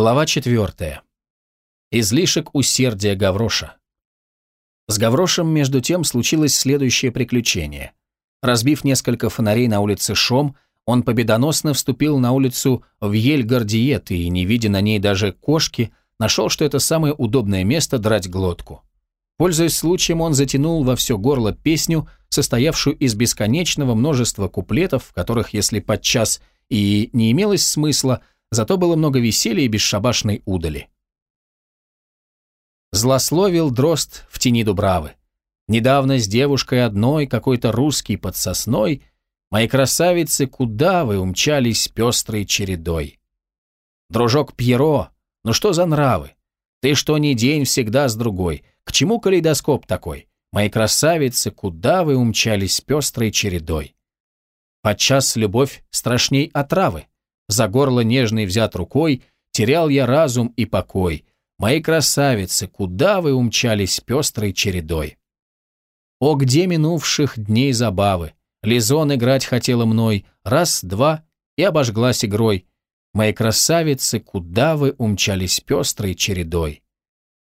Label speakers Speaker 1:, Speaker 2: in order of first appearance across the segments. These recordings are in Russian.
Speaker 1: Глава 4. Излишек усердия Гавроша. С Гаврошем, между тем, случилось следующее приключение. Разбив несколько фонарей на улице Шом, он победоносно вступил на улицу в Ель-Гардиет и, не видя на ней даже кошки, нашел, что это самое удобное место драть глотку. Пользуясь случаем, он затянул во все горло песню, состоявшую из бесконечного множества куплетов, в которых, если подчас и не имелось смысла, зато было много веселья и бесшабашной удали. Злословил дрозд в тени Дубравы. Недавно с девушкой одной, какой-то русский под сосной, мои красавицы, куда вы умчались пестрой чередой? Дружок Пьеро, ну что за нравы? Ты что ни день всегда с другой, к чему калейдоскоп такой? Мои красавицы, куда вы умчались пестрой чередой? Подчас любовь страшней отравы, за горло нежный взят рукой, терял я разум и покой. Мои красавицы, куда вы умчались пестрой чередой? О, где минувших дней забавы? Лизон играть хотела мной, раз, два, и обожглась игрой. Мои красавицы, куда вы умчались пестрой чередой?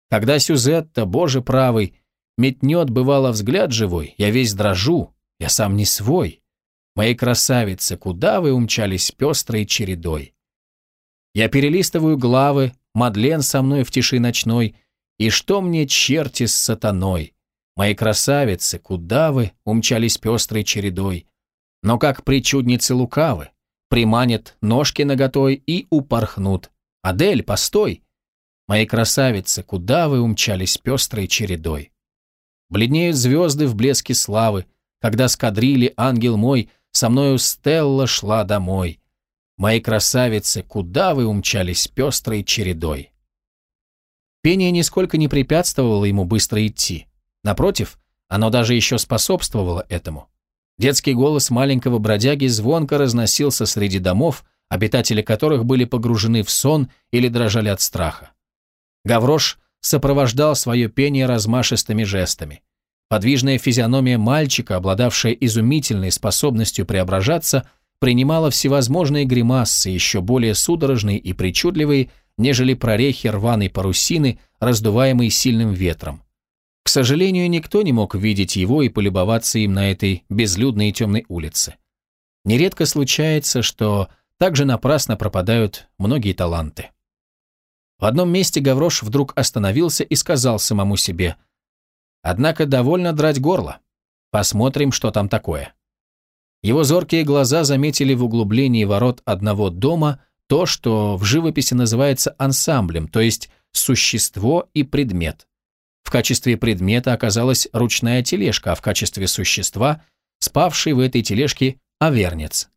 Speaker 1: Когда Сюзетта, боже правый, метнет, бывало, взгляд живой, я весь дрожу, я сам не свой. Мои красавицы, куда вы умчались пестрой чередой? Я перелистываю главы, Мадлен со мной в тиши ночной, и что мне черти с сатаной? Мои красавицы, куда вы умчались пестрой чередой? Но как причудницы лукавы, приманят ножки наготой и упорхнут. Адель, постой! Мои красавицы, куда вы умчались пестрой чередой? Бледнеют звезды в блеске славы, когда скадрили ангел мой со мною Стелла шла домой. Мои красавицы, куда вы умчались пестрой чередой? Пение нисколько не препятствовало ему быстро идти. Напротив, оно даже еще способствовало этому. Детский голос маленького бродяги звонко разносился среди домов, обитатели которых были погружены в сон или дрожали от страха. Гаврош сопровождал свое пение размашистыми жестами. Подвижная физиономия мальчика, обладавшая изумительной способностью преображаться, принимала всевозможные гримасы, еще более судорожные и причудливые, нежели прорехи рваной парусины, раздуваемой сильным ветром. К сожалению, никто не мог видеть его и полюбоваться им на этой безлюдной и темной улице. Нередко случается, что также напрасно пропадают многие таланты. В одном месте Гаврош вдруг остановился и сказал самому себе – Однако довольно драть горло. Посмотрим, что там такое. Его зоркие глаза заметили в углублении ворот одного дома то, что в живописи называется ансамблем, то есть существо и предмет. В качестве предмета оказалась ручная тележка, а в качестве существа – спавший в этой тележке авернец.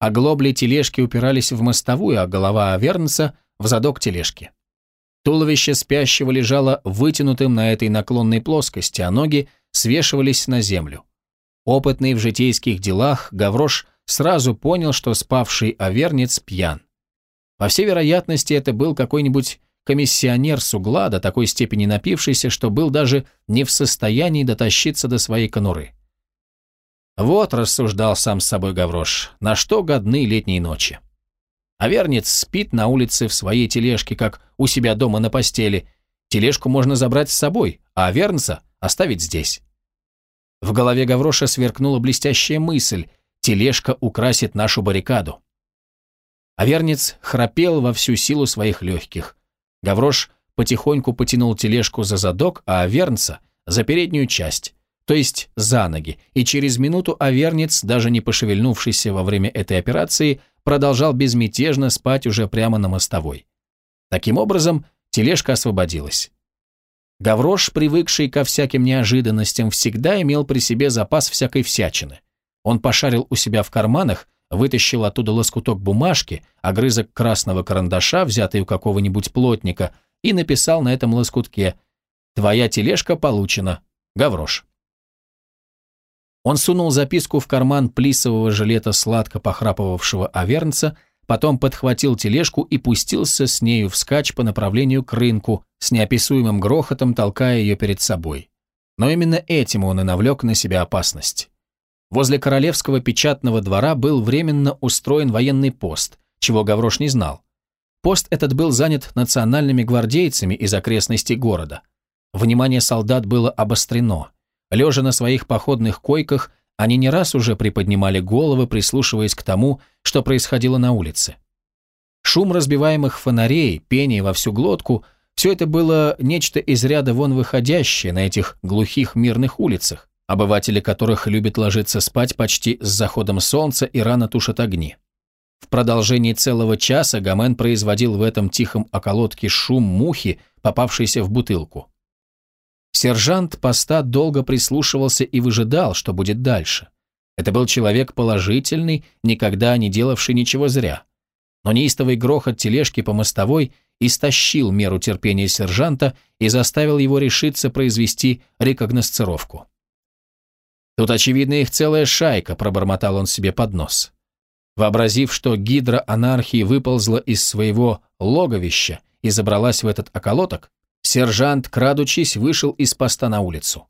Speaker 1: Оглобли тележки упирались в мостовую, а голова авернца – в задок тележки. Туловище спящего лежало вытянутым на этой наклонной плоскости, а ноги свешивались на землю. Опытный в житейских делах, Гаврош сразу понял, что спавший овернец пьян. По всей вероятности, это был какой-нибудь комиссионер с угла, до такой степени напившийся, что был даже не в состоянии дотащиться до своей конуры. Вот, рассуждал сам с собой Гаврош, на что годны летние ночи. Авернец спит на улице в своей тележке, как у себя дома на постели. Тележку можно забрать с собой, а Авернца оставить здесь. В голове Гавроша сверкнула блестящая мысль. Тележка украсит нашу баррикаду. Авернец храпел во всю силу своих легких. Гаврош потихоньку потянул тележку за задок, а Авернца — за переднюю часть, то есть за ноги, и через минуту Авернец, даже не пошевельнувшийся во время этой операции, продолжал безмятежно спать уже прямо на мостовой. Таким образом, тележка освободилась. Гаврош, привыкший ко всяким неожиданностям, всегда имел при себе запас всякой всячины. Он пошарил у себя в карманах, вытащил оттуда лоскуток бумажки, огрызок красного карандаша, взятый у какого-нибудь плотника, и написал на этом лоскутке «Твоя тележка получена. Гаврош». Он сунул записку в карман плисового жилета сладко похрапывавшего Авернца, потом подхватил тележку и пустился с нею вскачь по направлению к рынку, с неописуемым грохотом толкая ее перед собой. Но именно этим он и навлек на себя опасность. Возле королевского печатного двора был временно устроен военный пост, чего Гаврош не знал. Пост этот был занят национальными гвардейцами из окрестностей города. Внимание солдат было обострено. Лежа на своих походных койках, они не раз уже приподнимали головы, прислушиваясь к тому, что происходило на улице. Шум разбиваемых фонарей, пение во всю глотку – все это было нечто из ряда вон выходящее на этих глухих мирных улицах, обыватели которых любят ложиться спать почти с заходом солнца и рано тушат огни. В продолжении целого часа Гомен производил в этом тихом околотке шум мухи, попавшейся в бутылку. Сержант поста долго прислушивался и выжидал, что будет дальше. Это был человек положительный, никогда не делавший ничего зря. Но неистовый грохот тележки по мостовой истощил меру терпения сержанта и заставил его решиться произвести рекогносцировку. «Тут, очевидно, их целая шайка», — пробормотал он себе под нос. Вообразив, что гидра анархии выползла из своего логовища и забралась в этот околоток, сержант, крадучись, вышел из поста на улицу.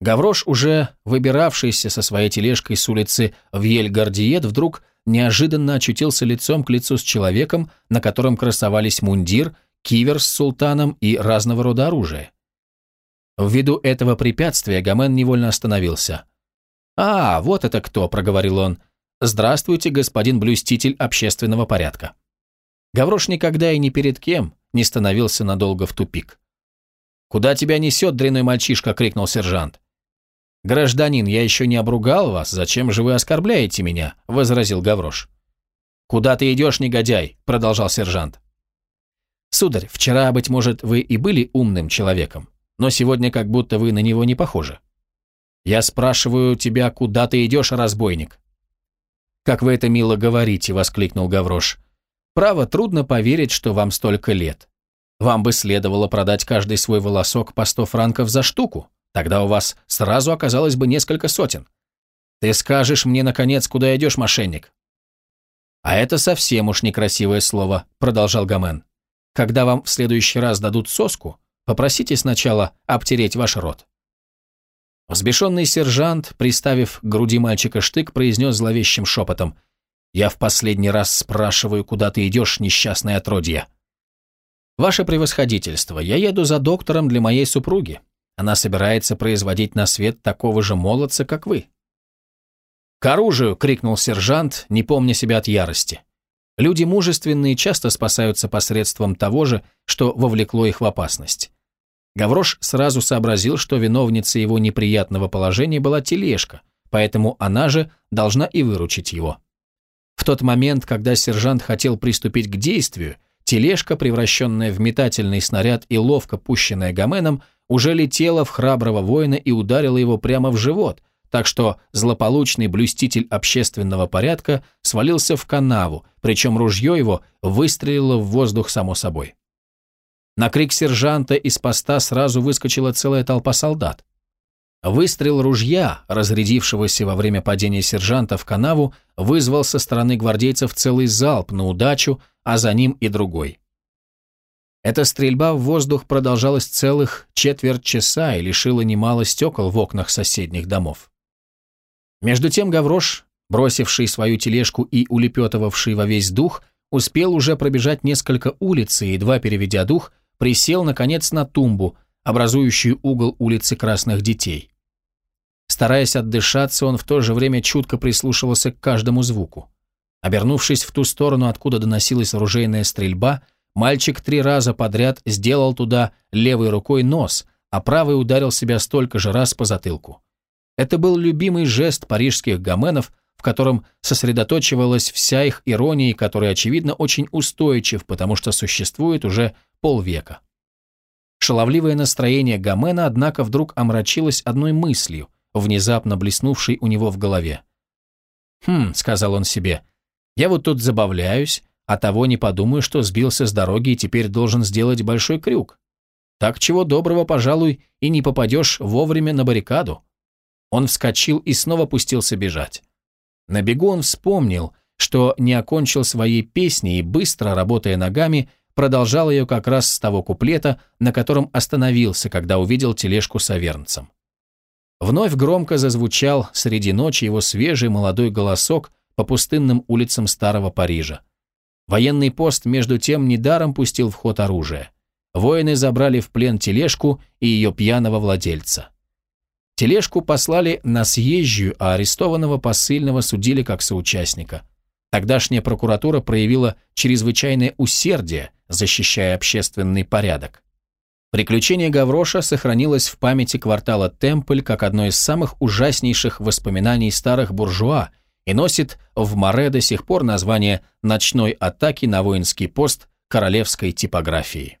Speaker 1: Гаврош, уже выбиравшийся со своей тележкой с улицы в Ель-Гардиет, вдруг неожиданно очутился лицом к лицу с человеком, на котором красовались мундир, кивер с султаном и разного рода оружие. Ввиду этого препятствия Гомен невольно остановился. «А, вот это кто!» – проговорил он. «Здравствуйте, господин блюститель общественного порядка». Гаврош никогда и ни перед кем не становился надолго в тупик. «Куда тебя несет, дряной мальчишка?» – крикнул сержант. «Гражданин, я еще не обругал вас, зачем же вы оскорбляете меня?» – возразил Гаврош. «Куда ты идешь, негодяй?» – продолжал сержант. «Сударь, вчера, быть может, вы и были умным человеком, но сегодня как будто вы на него не похожи. Я спрашиваю тебя, куда ты идешь, разбойник?» «Как вы это мило говорите!» – воскликнул Гаврош. «Право, трудно поверить, что вам столько лет. Вам бы следовало продать каждый свой волосок по сто франков за штуку. Тогда у вас сразу оказалось бы несколько сотен. Ты скажешь мне, наконец, куда идешь, мошенник?» «А это совсем уж некрасивое слово», — продолжал Гомен. «Когда вам в следующий раз дадут соску, попросите сначала обтереть ваш рот». Взбешенный сержант, приставив к груди мальчика штык, произнес зловещим шепотом. «Я в последний раз спрашиваю, куда ты идешь, несчастное отродье?» «Ваше превосходительство, я еду за доктором для моей супруги. Она собирается производить на свет такого же молодца, как вы. «К оружию!» — крикнул сержант, не помня себя от ярости. Люди мужественные часто спасаются посредством того же, что вовлекло их в опасность. Гаврош сразу сообразил, что виновницей его неприятного положения была тележка, поэтому она же должна и выручить его. В тот момент, когда сержант хотел приступить к действию, тележка, превращенная в метательный снаряд и ловко пущенная Гоменом, уже летела в храброго воина и ударила его прямо в живот, так что злополучный блюститель общественного порядка свалился в канаву, причем ружье его выстрелило в воздух само собой. На крик сержанта из поста сразу выскочила целая толпа солдат. Выстрел ружья, разрядившегося во время падения сержанта в канаву, вызвал со стороны гвардейцев целый залп на удачу, а за ним и другой. Эта стрельба в воздух продолжалась целых четверть часа и лишила немало стекол в окнах соседних домов. Между тем Гаврош, бросивший свою тележку и улепетывавший во весь дух, успел уже пробежать несколько улиц и, едва переведя дух, присел, наконец, на тумбу, образующую угол улицы Красных Детей. Стараясь отдышаться, он в то же время чутко прислушивался к каждому звуку. Обернувшись в ту сторону, откуда доносилась оружейная стрельба, Мальчик три раза подряд сделал туда левой рукой нос, а правой ударил себя столько же раз по затылку. Это был любимый жест парижских гоменов, в котором сосредоточивалась вся их ирония, который, очевидно, очень устойчив, потому что существует уже полвека. Шаловливое настроение Гомена, однако, вдруг омрачилось одной мыслью, внезапно блеснувшей у него в голове. «Хм», — сказал он себе, — «я вот тут забавляюсь, а того не подумаю, что сбился с дороги и теперь должен сделать большой крюк. Так чего доброго, пожалуй, и не попадешь вовремя на баррикаду. Он вскочил и снова пустился бежать. На бегу он вспомнил, что не окончил своей песни и, быстро работая ногами, продолжал ее как раз с того куплета, на котором остановился, когда увидел тележку с авернцем. Вновь громко зазвучал среди ночи его свежий молодой голосок по пустынным улицам старого Парижа. Военный пост, между тем, недаром пустил в ход оружие. Воины забрали в плен тележку и ее пьяного владельца. Тележку послали на съезжую, а арестованного посыльного судили как соучастника. Тогдашняя прокуратура проявила чрезвычайное усердие, защищая общественный порядок. Приключение Гавроша сохранилось в памяти квартала Темпль как одно из самых ужаснейших воспоминаний старых буржуа и носит в Море до сих пор название ночной атаки на воинский пост королевской типографии.